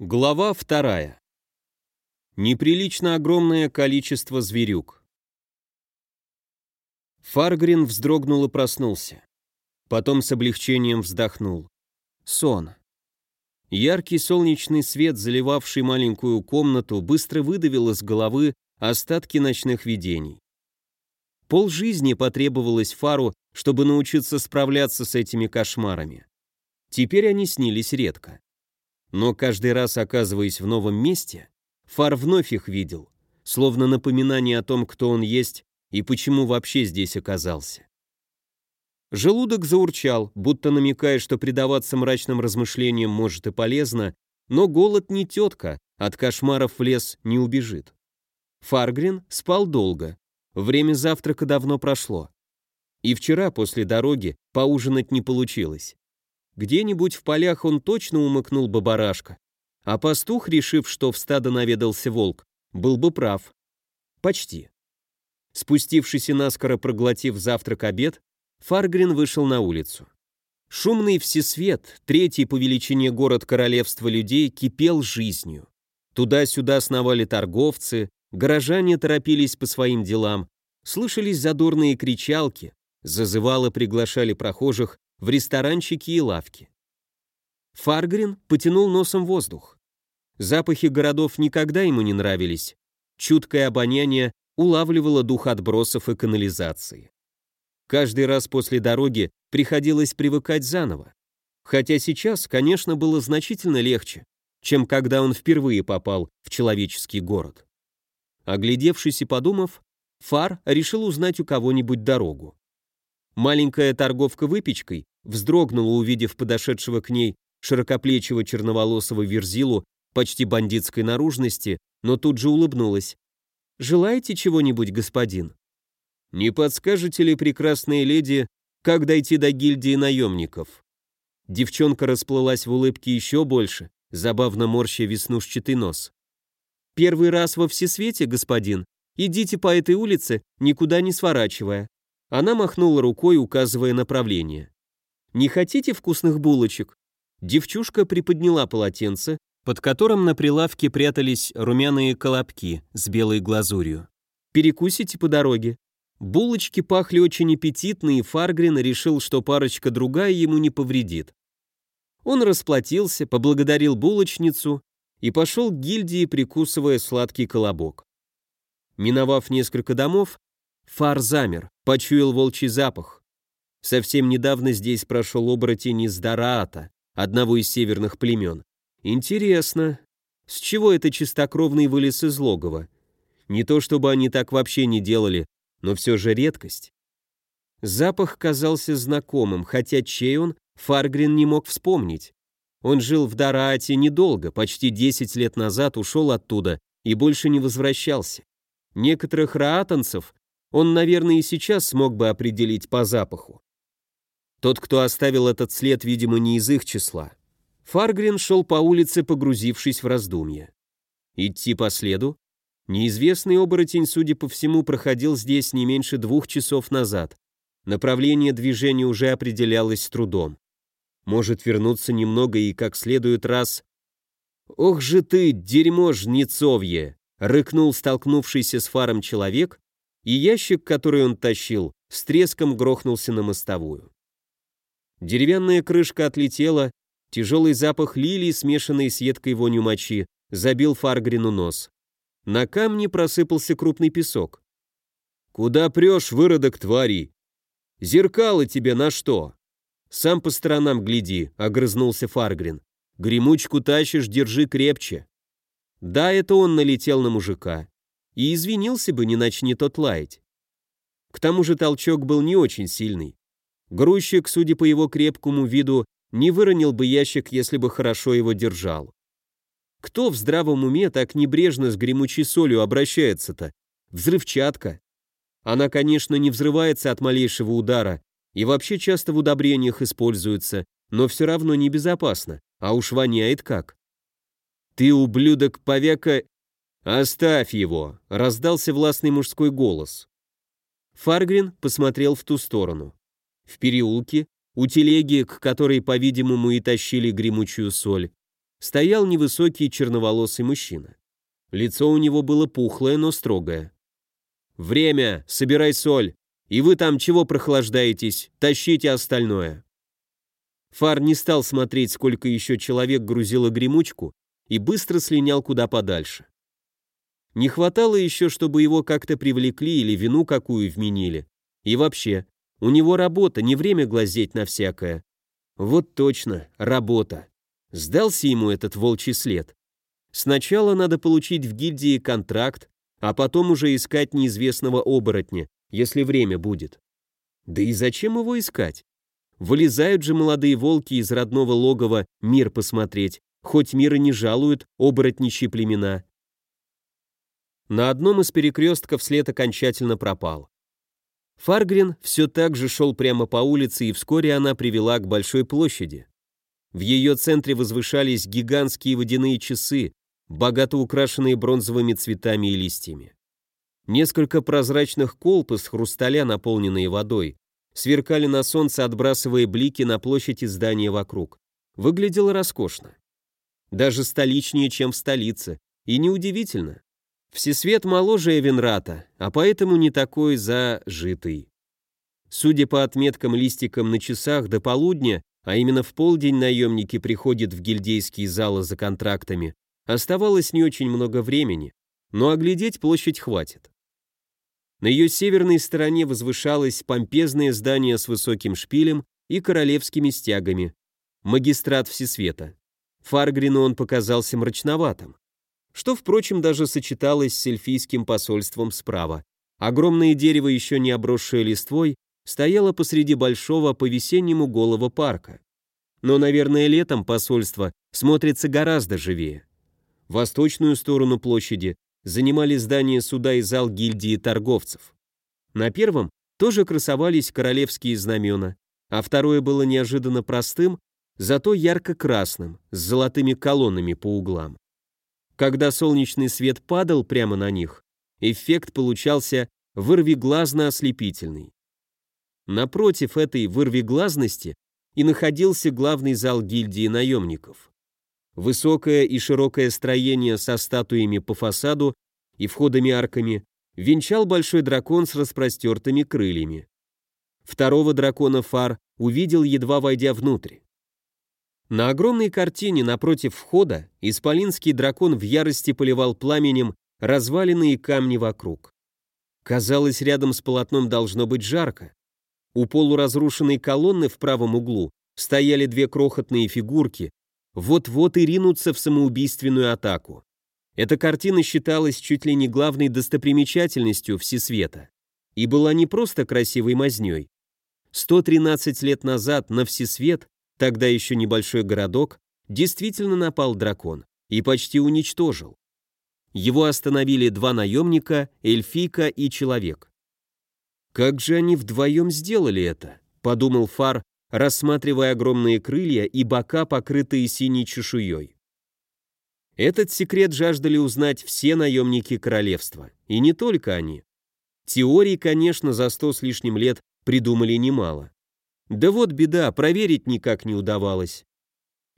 Глава вторая. Неприлично огромное количество зверюк. Фаргрин вздрогнул и проснулся. Потом с облегчением вздохнул. Сон. Яркий солнечный свет, заливавший маленькую комнату, быстро выдавил из головы остатки ночных видений. Пол жизни потребовалось Фару, чтобы научиться справляться с этими кошмарами. Теперь они снились редко. Но каждый раз, оказываясь в новом месте, Фар вновь их видел, словно напоминание о том, кто он есть и почему вообще здесь оказался. Желудок заурчал, будто намекая, что предаваться мрачным размышлениям может и полезно, но голод не тетка, от кошмаров в лес не убежит. Фаргрин спал долго, время завтрака давно прошло. И вчера после дороги поужинать не получилось. Где-нибудь в полях он точно умыкнул бы барашка. А пастух, решив, что в стадо наведался волк, был бы прав. Почти. Спустившись и наскоро проглотив завтрак-обед, Фаргрин вышел на улицу. Шумный всесвет, третий по величине город королевства людей, кипел жизнью. Туда-сюда сновали торговцы, горожане торопились по своим делам, слышались задорные кричалки, зазывало приглашали прохожих в ресторанчики и лавки. Фаргрин потянул носом воздух. Запахи городов никогда ему не нравились. Чуткое обоняние улавливало дух отбросов и канализации. Каждый раз после дороги приходилось привыкать заново. Хотя сейчас, конечно, было значительно легче, чем когда он впервые попал в человеческий город. Оглядевшись и подумав, Фар решил узнать у кого-нибудь дорогу. Маленькая торговка выпечкой вздрогнула, увидев подошедшего к ней широкоплечего черноволосого верзилу почти бандитской наружности, но тут же улыбнулась. «Желаете чего-нибудь, господин?» «Не подскажете ли, прекрасная леди, как дойти до гильдии наемников?» Девчонка расплылась в улыбке еще больше, забавно морща веснушчатый нос. «Первый раз во всесвете, господин. Идите по этой улице, никуда не сворачивая. Она махнула рукой, указывая направление. «Не хотите вкусных булочек?» Девчушка приподняла полотенце, под которым на прилавке прятались румяные колобки с белой глазурью. «Перекусите по дороге». Булочки пахли очень аппетитно, и Фаргрин решил, что парочка другая ему не повредит. Он расплатился, поблагодарил булочницу и пошел к гильдии, прикусывая сладкий колобок. Миновав несколько домов, Фар замер, почуял волчий запах. Совсем недавно здесь прошел оборотень из Дараата, одного из северных племен. Интересно, с чего это чистокровный вылез из логова? Не то чтобы они так вообще не делали, но все же редкость. Запах казался знакомым, хотя чей он, Фаргрин не мог вспомнить. Он жил в Дараате недолго, почти 10 лет назад ушел оттуда и больше не возвращался. Некоторых раатанцев он, наверное, и сейчас смог бы определить по запаху. Тот, кто оставил этот след, видимо, не из их числа. Фаргрин шел по улице, погрузившись в раздумья. Идти по следу? Неизвестный оборотень, судя по всему, проходил здесь не меньше двух часов назад. Направление движения уже определялось с трудом. Может вернуться немного и как следует раз... «Ох же ты, дерьмо жнецовье!» — рыкнул столкнувшийся с фаром человек и ящик, который он тащил, с треском грохнулся на мостовую. Деревянная крышка отлетела, тяжелый запах лилии, смешанный с едкой вонью мочи, забил Фаргрину нос. На камне просыпался крупный песок. «Куда прешь, выродок твари? Зеркало тебе на что?» «Сам по сторонам гляди», — огрызнулся Фаргрин. «Гремучку тащишь, держи крепче». Да, это он налетел на мужика и извинился бы, не начни тот лаять. К тому же толчок был не очень сильный. Грузчик, судя по его крепкому виду, не выронил бы ящик, если бы хорошо его держал. Кто в здравом уме так небрежно с гремучей солью обращается-то? Взрывчатка. Она, конечно, не взрывается от малейшего удара и вообще часто в удобрениях используется, но все равно небезопасно, а уж воняет как. Ты, ублюдок, повяка «Оставь его!» — раздался властный мужской голос. Фаргрин посмотрел в ту сторону. В переулке, у телеги, к которой, по-видимому, и тащили гремучую соль, стоял невысокий черноволосый мужчина. Лицо у него было пухлое, но строгое. «Время! Собирай соль! И вы там чего прохлаждаетесь? Тащите остальное!» Фар не стал смотреть, сколько еще человек грузило гремучку, и быстро слинял куда подальше. Не хватало еще, чтобы его как-то привлекли или вину какую вменили. И вообще, у него работа, не время глазеть на всякое. Вот точно, работа. Сдался ему этот волчий след. Сначала надо получить в гильдии контракт, а потом уже искать неизвестного оборотня, если время будет. Да и зачем его искать? Вылезают же молодые волки из родного логова мир посмотреть, хоть мир и не жалуют оборотничьи племена. На одном из перекрестков след окончательно пропал. Фаргрин все так же шел прямо по улице, и вскоре она привела к большой площади. В ее центре возвышались гигантские водяные часы, богато украшенные бронзовыми цветами и листьями. Несколько прозрачных колб из хрусталя, наполненные водой, сверкали на солнце, отбрасывая блики на площади здания вокруг. Выглядело роскошно. Даже столичнее, чем в столице. И неудивительно. Всесвет моложе Эвенрата, а поэтому не такой зажитый. Судя по отметкам листикам на часах до полудня, а именно в полдень наемники приходят в гильдейские залы за контрактами, оставалось не очень много времени, но оглядеть площадь хватит. На ее северной стороне возвышалось помпезное здание с высоким шпилем и королевскими стягами, магистрат Всесвета. Фаргрину он показался мрачноватым что, впрочем, даже сочеталось с эльфийским посольством справа. Огромное дерево, еще не обросшее листвой, стояло посреди большого по-весеннему голого парка. Но, наверное, летом посольство смотрится гораздо живее. Восточную сторону площади занимали здание суда и зал гильдии торговцев. На первом тоже красовались королевские знамена, а второе было неожиданно простым, зато ярко-красным, с золотыми колоннами по углам. Когда солнечный свет падал прямо на них, эффект получался вырвиглазно-ослепительный. Напротив этой вырвиглазности и находился главный зал гильдии наемников. Высокое и широкое строение со статуями по фасаду и входами-арками венчал большой дракон с распростертыми крыльями. Второго дракона Фар увидел, едва войдя внутрь. На огромной картине напротив входа исполинский дракон в ярости поливал пламенем разваленные камни вокруг. Казалось, рядом с полотном должно быть жарко. У полуразрушенной колонны в правом углу стояли две крохотные фигурки, вот-вот и ринутся в самоубийственную атаку. Эта картина считалась чуть ли не главной достопримечательностью Всесвета и была не просто красивой мазнёй. 113 лет назад на Всесвет Тогда еще небольшой городок действительно напал дракон и почти уничтожил. Его остановили два наемника, эльфийка и человек. «Как же они вдвоем сделали это?» — подумал Фар, рассматривая огромные крылья и бока, покрытые синей чешуей. Этот секрет жаждали узнать все наемники королевства, и не только они. Теорий, конечно, за сто с лишним лет придумали немало. Да вот беда, проверить никак не удавалось.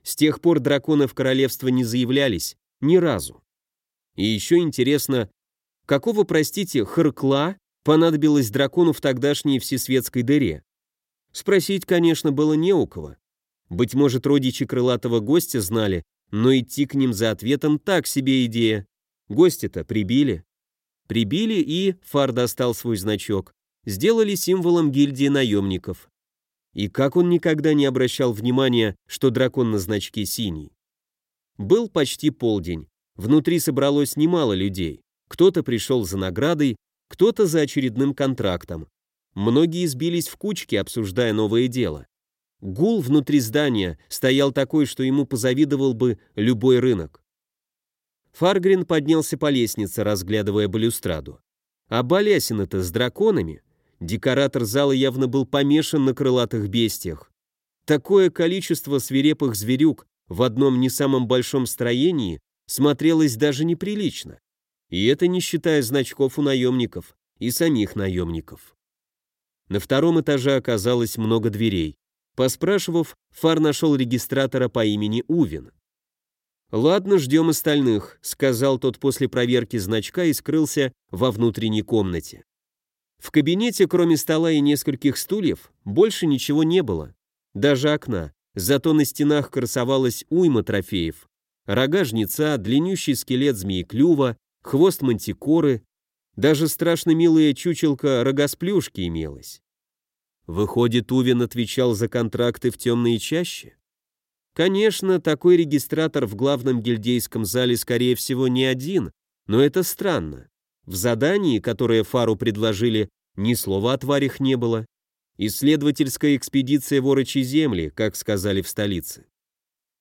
С тех пор драконы в королевство не заявлялись, ни разу. И еще интересно, какого, простите, харкла понадобилось дракону в тогдашней всесветской дыре? Спросить, конечно, было не у кого. Быть может, родичи крылатого гостя знали, но идти к ним за ответом так себе идея. Гости-то прибили. Прибили и, Фар достал свой значок, сделали символом гильдии наемников. И как он никогда не обращал внимания, что дракон на значке синий. Был почти полдень. Внутри собралось немало людей. Кто-то пришел за наградой, кто-то за очередным контрактом. Многие сбились в кучки, обсуждая новое дело. Гул внутри здания стоял такой, что ему позавидовал бы любой рынок. Фаргрин поднялся по лестнице, разглядывая балюстраду. А балясина-то с драконами Декоратор зала явно был помешан на крылатых бестиях. Такое количество свирепых зверюк в одном не самом большом строении смотрелось даже неприлично. И это не считая значков у наемников и самих наемников. На втором этаже оказалось много дверей. Поспрашивав, Фар нашел регистратора по имени Увин. «Ладно, ждем остальных», — сказал тот после проверки значка и скрылся во внутренней комнате. В кабинете, кроме стола и нескольких стульев, больше ничего не было. Даже окна. Зато на стенах красовалась уйма трофеев. Рога жнеца, длиннющий скелет змеи-клюва, хвост мантикоры, даже страшно милая чучелка рогосплюшки имелась. Выходит, Увин отвечал за контракты в темные чаще? Конечно, такой регистратор в главном гильдейском зале, скорее всего, не один, но это странно. В задании, которое Фару предложили, ни слова о тварях не было. Исследовательская экспедиция в земли, как сказали в столице.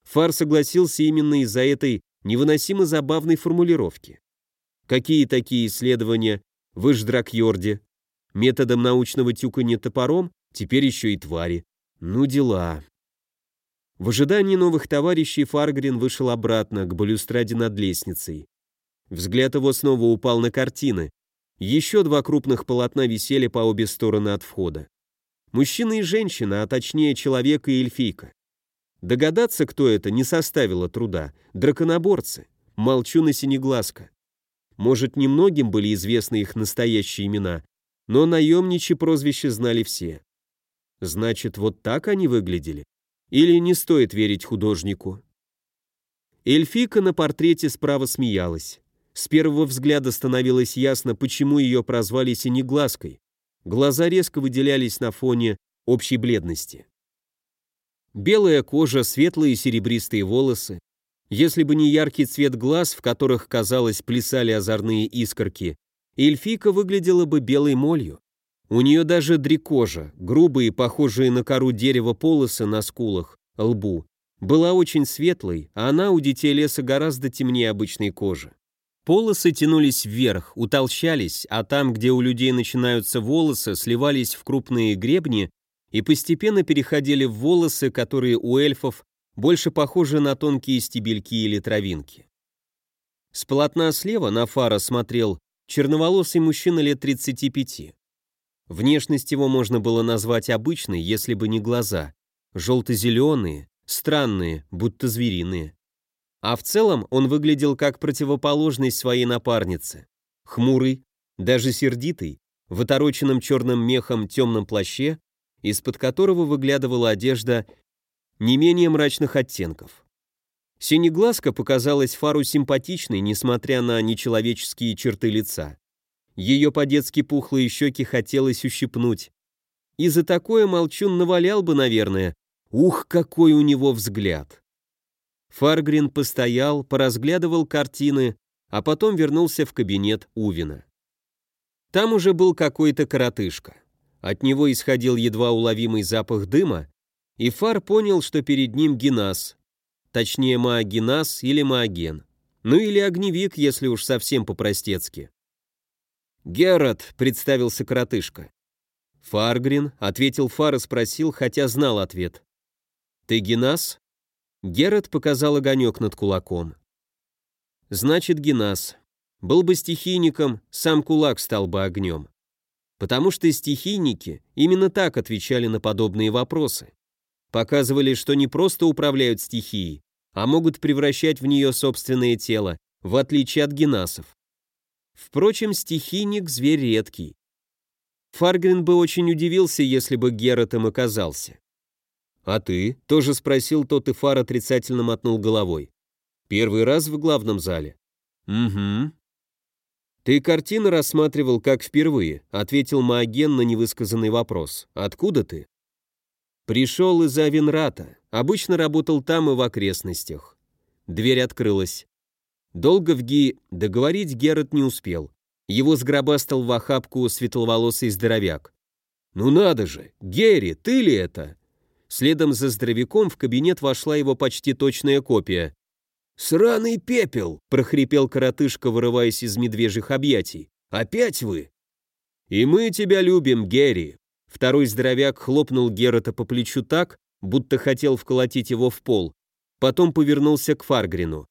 Фар согласился именно из-за этой невыносимо забавной формулировки. Какие такие исследования в Иждракьорде? Методом научного тюканья топором? Теперь еще и твари. Ну дела. В ожидании новых товарищей Фаргрин вышел обратно, к балюстраде над лестницей. Взгляд его снова упал на картины. Еще два крупных полотна висели по обе стороны от входа. Мужчина и женщина, а точнее человек и эльфийка. Догадаться, кто это, не составило труда. Драконоборцы. Молчу на синеглазка. Может, немногим были известны их настоящие имена, но наемничьи прозвища знали все. Значит, вот так они выглядели? Или не стоит верить художнику? Эльфика на портрете справа смеялась. С первого взгляда становилось ясно, почему ее прозвали синеглазкой. Глаза резко выделялись на фоне общей бледности. Белая кожа, светлые серебристые волосы. Если бы не яркий цвет глаз, в которых, казалось, плясали озорные искорки, эльфийка выглядела бы белой молью. У нее даже дрекожа, грубые, похожие на кору дерева полосы на скулах, лбу, была очень светлой, а она у детей леса гораздо темнее обычной кожи. Полосы тянулись вверх, утолщались, а там, где у людей начинаются волосы, сливались в крупные гребни и постепенно переходили в волосы, которые у эльфов больше похожи на тонкие стебельки или травинки. С полотна слева на Фара смотрел черноволосый мужчина лет 35. Внешность его можно было назвать обычной, если бы не глаза. Желто-зеленые, странные, будто звериные. А в целом он выглядел как противоположность своей напарнице. Хмурый, даже сердитый, в отороченном черным мехом темном плаще, из-под которого выглядывала одежда не менее мрачных оттенков. Синеглазка показалась Фару симпатичной, несмотря на нечеловеческие черты лица. Ее по-детски пухлые щеки хотелось ущипнуть. И за такое молчун навалял бы, наверное. Ух, какой у него взгляд! Фаргрин постоял, поразглядывал картины, а потом вернулся в кабинет Увина. Там уже был какой-то коротышка. От него исходил едва уловимый запах дыма, и Фар понял, что перед ним генас, точнее маогенас или мааген, ну или огневик, если уж совсем по-простецки. «Герат», — представился коротышка. «Фаргрин», — ответил Фар и спросил, хотя знал ответ. «Ты Генас?» Герат показал огонек над кулаком. «Значит, Генас. Был бы стихийником, сам кулак стал бы огнем. Потому что стихийники именно так отвечали на подобные вопросы. Показывали, что не просто управляют стихией, а могут превращать в нее собственное тело, в отличие от генасов. Впрочем, стихийник – зверь редкий. Фаргрин бы очень удивился, если бы Геротом оказался. «А ты?» – тоже спросил тот, и Фар отрицательно мотнул головой. «Первый раз в главном зале?» «Угу». «Ты картины рассматривал как впервые», – ответил Мааген на невысказанный вопрос. «Откуда ты?» «Пришел из Авенрата. Обычно работал там и в окрестностях». Дверь открылась. Долго в Ги договорить Герат не успел. Его сгробастал в охапку светловолосый здоровяк. «Ну надо же! Герри, ты ли это?» Следом за здоровяком в кабинет вошла его почти точная копия. «Сраный пепел!» — прохрипел коротышка, вырываясь из медвежьих объятий. «Опять вы?» «И мы тебя любим, Герри!» Второй здоровяк хлопнул Герата по плечу так, будто хотел вколотить его в пол. Потом повернулся к Фаргрину.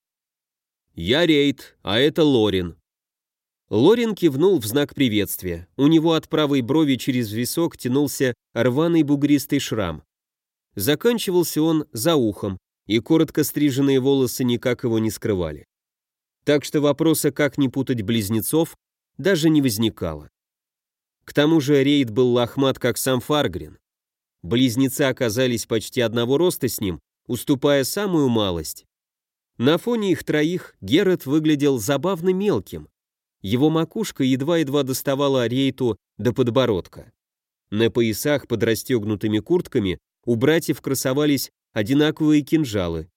«Я Рейд, а это Лорин». Лорин кивнул в знак приветствия. У него от правой брови через висок тянулся рваный бугристый шрам. Заканчивался он за ухом, и коротко стриженные волосы никак его не скрывали. Так что вопроса, как не путать близнецов, даже не возникало. К тому же Рейд был лохмат, как сам Фаргрин. Близнецы оказались почти одного роста с ним, уступая самую малость. На фоне их троих Герет выглядел забавно мелким. Его макушка едва-едва доставала Рейту до подбородка. На поясах под расстегнутыми куртками у братьев красовались одинаковые кинжалы.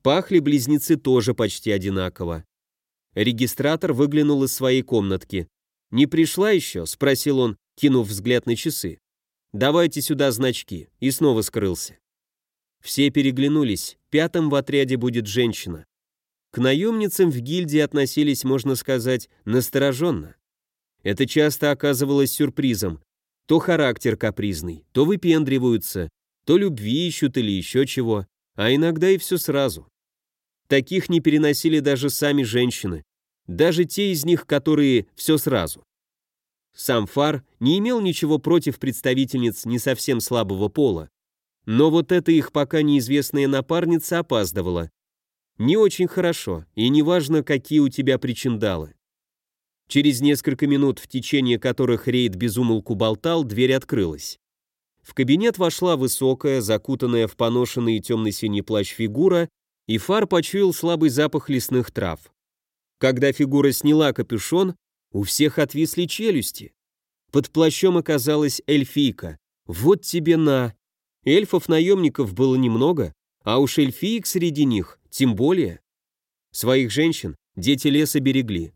Пахли близнецы тоже почти одинаково. Регистратор выглянул из своей комнатки. «Не пришла еще?» — спросил он, кинув взгляд на часы. «Давайте сюда значки», и снова скрылся. Все переглянулись, пятым в отряде будет женщина. К наемницам в гильдии относились, можно сказать, настороженно. Это часто оказывалось сюрпризом. То характер капризный, то выпендриваются, то любви ищут или еще чего, а иногда и все сразу. Таких не переносили даже сами женщины, даже те из них, которые все сразу. Сам Фар не имел ничего против представительниц не совсем слабого пола, но вот эта их пока неизвестная напарница опаздывала. Не очень хорошо, и неважно, какие у тебя причиндалы. Через несколько минут, в течение которых рейд безумолку болтал, дверь открылась. В кабинет вошла высокая, закутанная в поношенный темно-синий плащ фигура, и Фар почуял слабый запах лесных трав. Когда фигура сняла капюшон, у всех отвисли челюсти. Под плащом оказалась эльфийка. Вот тебе на. Эльфов-наемников было немного, а уж эльфиек среди них тем более. Своих женщин дети леса берегли.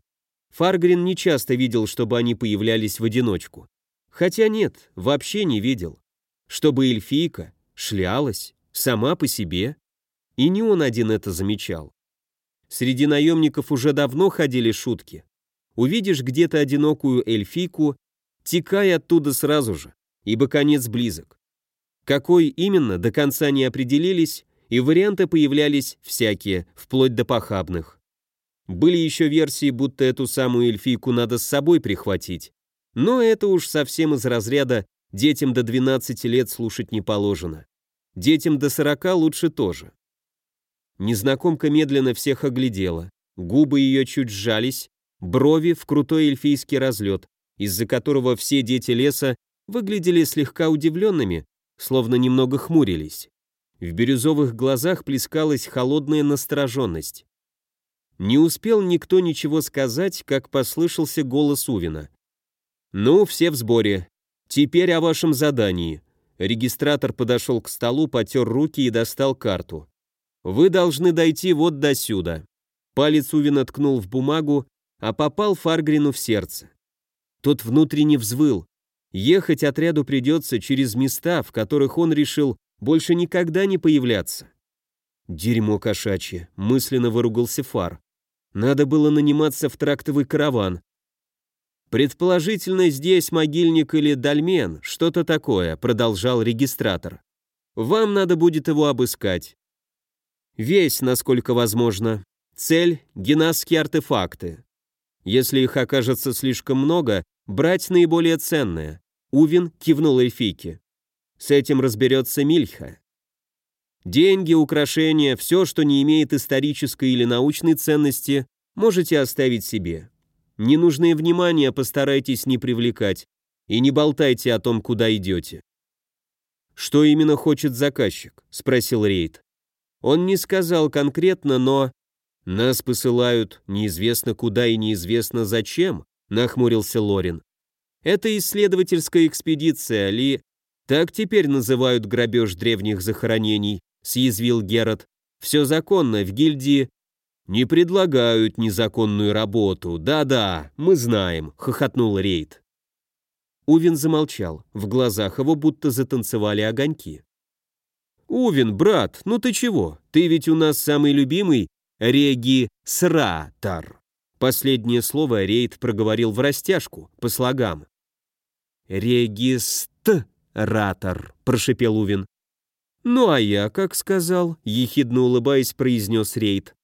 Фаргрин не часто видел, чтобы они появлялись в одиночку. Хотя нет, вообще не видел. Чтобы эльфийка шлялась сама по себе. И не он один это замечал. Среди наемников уже давно ходили шутки увидишь где-то одинокую эльфийку, текай оттуда сразу же, ибо конец близок. Какой именно, до конца не определились, и варианты появлялись всякие, вплоть до похабных. Были еще версии, будто эту самую эльфийку надо с собой прихватить, но это уж совсем из разряда «детям до 12 лет слушать не положено». Детям до 40 лучше тоже. Незнакомка медленно всех оглядела, губы ее чуть сжались, брови в крутой эльфийский разлет, из-за которого все дети леса выглядели слегка удивленными, словно немного хмурились. В бирюзовых глазах плескалась холодная настороженность. Не успел никто ничего сказать, как послышался голос Увина. «Ну, все в сборе. Теперь о вашем задании». Регистратор подошел к столу, потер руки и достал карту. «Вы должны дойти вот до сюда». Палец Увина ткнул в бумагу, а попал Фаргрину в сердце. Тот внутренне взвыл. Ехать отряду придется через места, в которых он решил больше никогда не появляться. Дерьмо кошачье, мысленно выругался Фар. Надо было наниматься в трактовый караван. Предположительно, здесь могильник или дольмен, что-то такое, продолжал регистратор. Вам надо будет его обыскать. Весь, насколько возможно. Цель — генасские артефакты. Если их окажется слишком много, брать наиболее ценное. Увин кивнул эльфийке. С этим разберется Мильха. Деньги, украшения, все, что не имеет исторической или научной ценности, можете оставить себе. Ненужное внимание постарайтесь не привлекать и не болтайте о том, куда идете. «Что именно хочет заказчик?» — спросил Рейд. Он не сказал конкретно, но «Нас посылают неизвестно куда и неизвестно зачем», — нахмурился Лорин. «Это исследовательская экспедиция, Ли...» «Так теперь называют грабеж древних захоронений», — съязвил Герат. «Все законно, в гильдии...» «Не предлагают незаконную работу, да-да, мы знаем», — хохотнул Рейд. Увин замолчал, в глазах его будто затанцевали огоньки. «Увин, брат, ну ты чего? Ты ведь у нас самый любимый Регистратор. Последнее слово Рейд проговорил в растяжку, по слогам. Регистратор, прошепел Увин. Ну а я, как сказал, ехидно улыбаясь, произнес Рейд.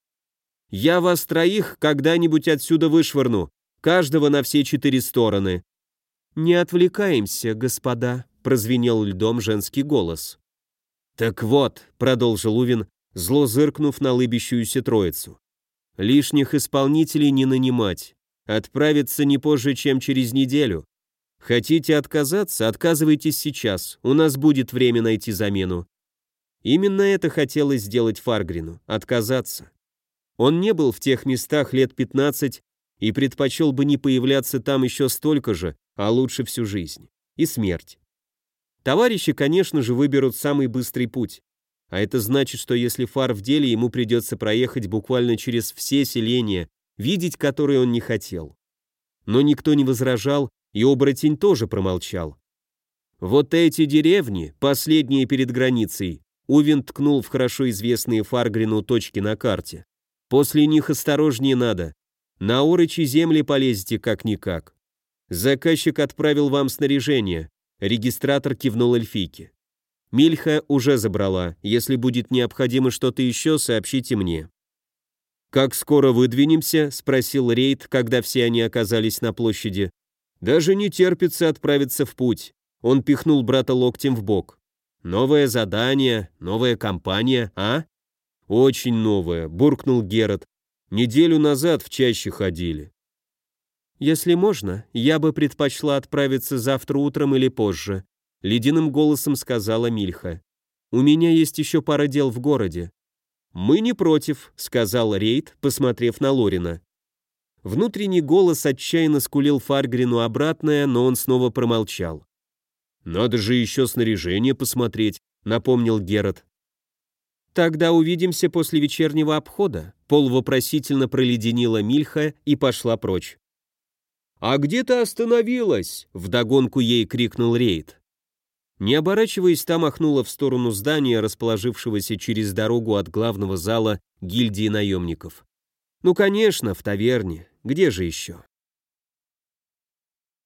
Я вас троих когда-нибудь отсюда вышвырну, каждого на все четыре стороны. Не отвлекаемся, господа, прозвенел льдом женский голос. Так вот, продолжил Увин, зло зыркнув на лыбящуюся троицу. «Лишних исполнителей не нанимать. Отправиться не позже, чем через неделю. Хотите отказаться, отказывайтесь сейчас, у нас будет время найти замену». Именно это хотелось сделать Фаргрину – отказаться. Он не был в тех местах лет 15 и предпочел бы не появляться там еще столько же, а лучше всю жизнь. И смерть. Товарищи, конечно же, выберут самый быстрый путь. А это значит, что если фар в деле, ему придется проехать буквально через все селения, видеть которые он не хотел. Но никто не возражал, и оборотень тоже промолчал. Вот эти деревни, последние перед границей, Увин ткнул в хорошо известные Фаргрину точки на карте. После них осторожнее надо. На Орычи земли полезете как-никак. Заказчик отправил вам снаряжение. Регистратор кивнул эльфийке. Мильха уже забрала. Если будет необходимо что-то еще, сообщите мне. «Как скоро выдвинемся?» — спросил Рейд, когда все они оказались на площади. «Даже не терпится отправиться в путь». Он пихнул брата локтем в бок. «Новое задание, новая компания, а?» «Очень новое», — буркнул Герат. «Неделю назад в чаще ходили». «Если можно, я бы предпочла отправиться завтра утром или позже», — ледяным голосом сказала Мильха. «У меня есть еще пара дел в городе». «Мы не против», — сказал Рейд, посмотрев на Лорина. Внутренний голос отчаянно скулил Фаргрину обратное, но он снова промолчал. «Надо же еще снаряжение посмотреть», — напомнил Герат. «Тогда увидимся после вечернего обхода», — полувопросительно проледенила Мильха и пошла прочь. «А где ты остановилась?» — вдогонку ей крикнул Рейд. Не оборачиваясь, та махнула в сторону здания, расположившегося через дорогу от главного зала гильдии наемников. «Ну, конечно, в таверне. Где же еще?»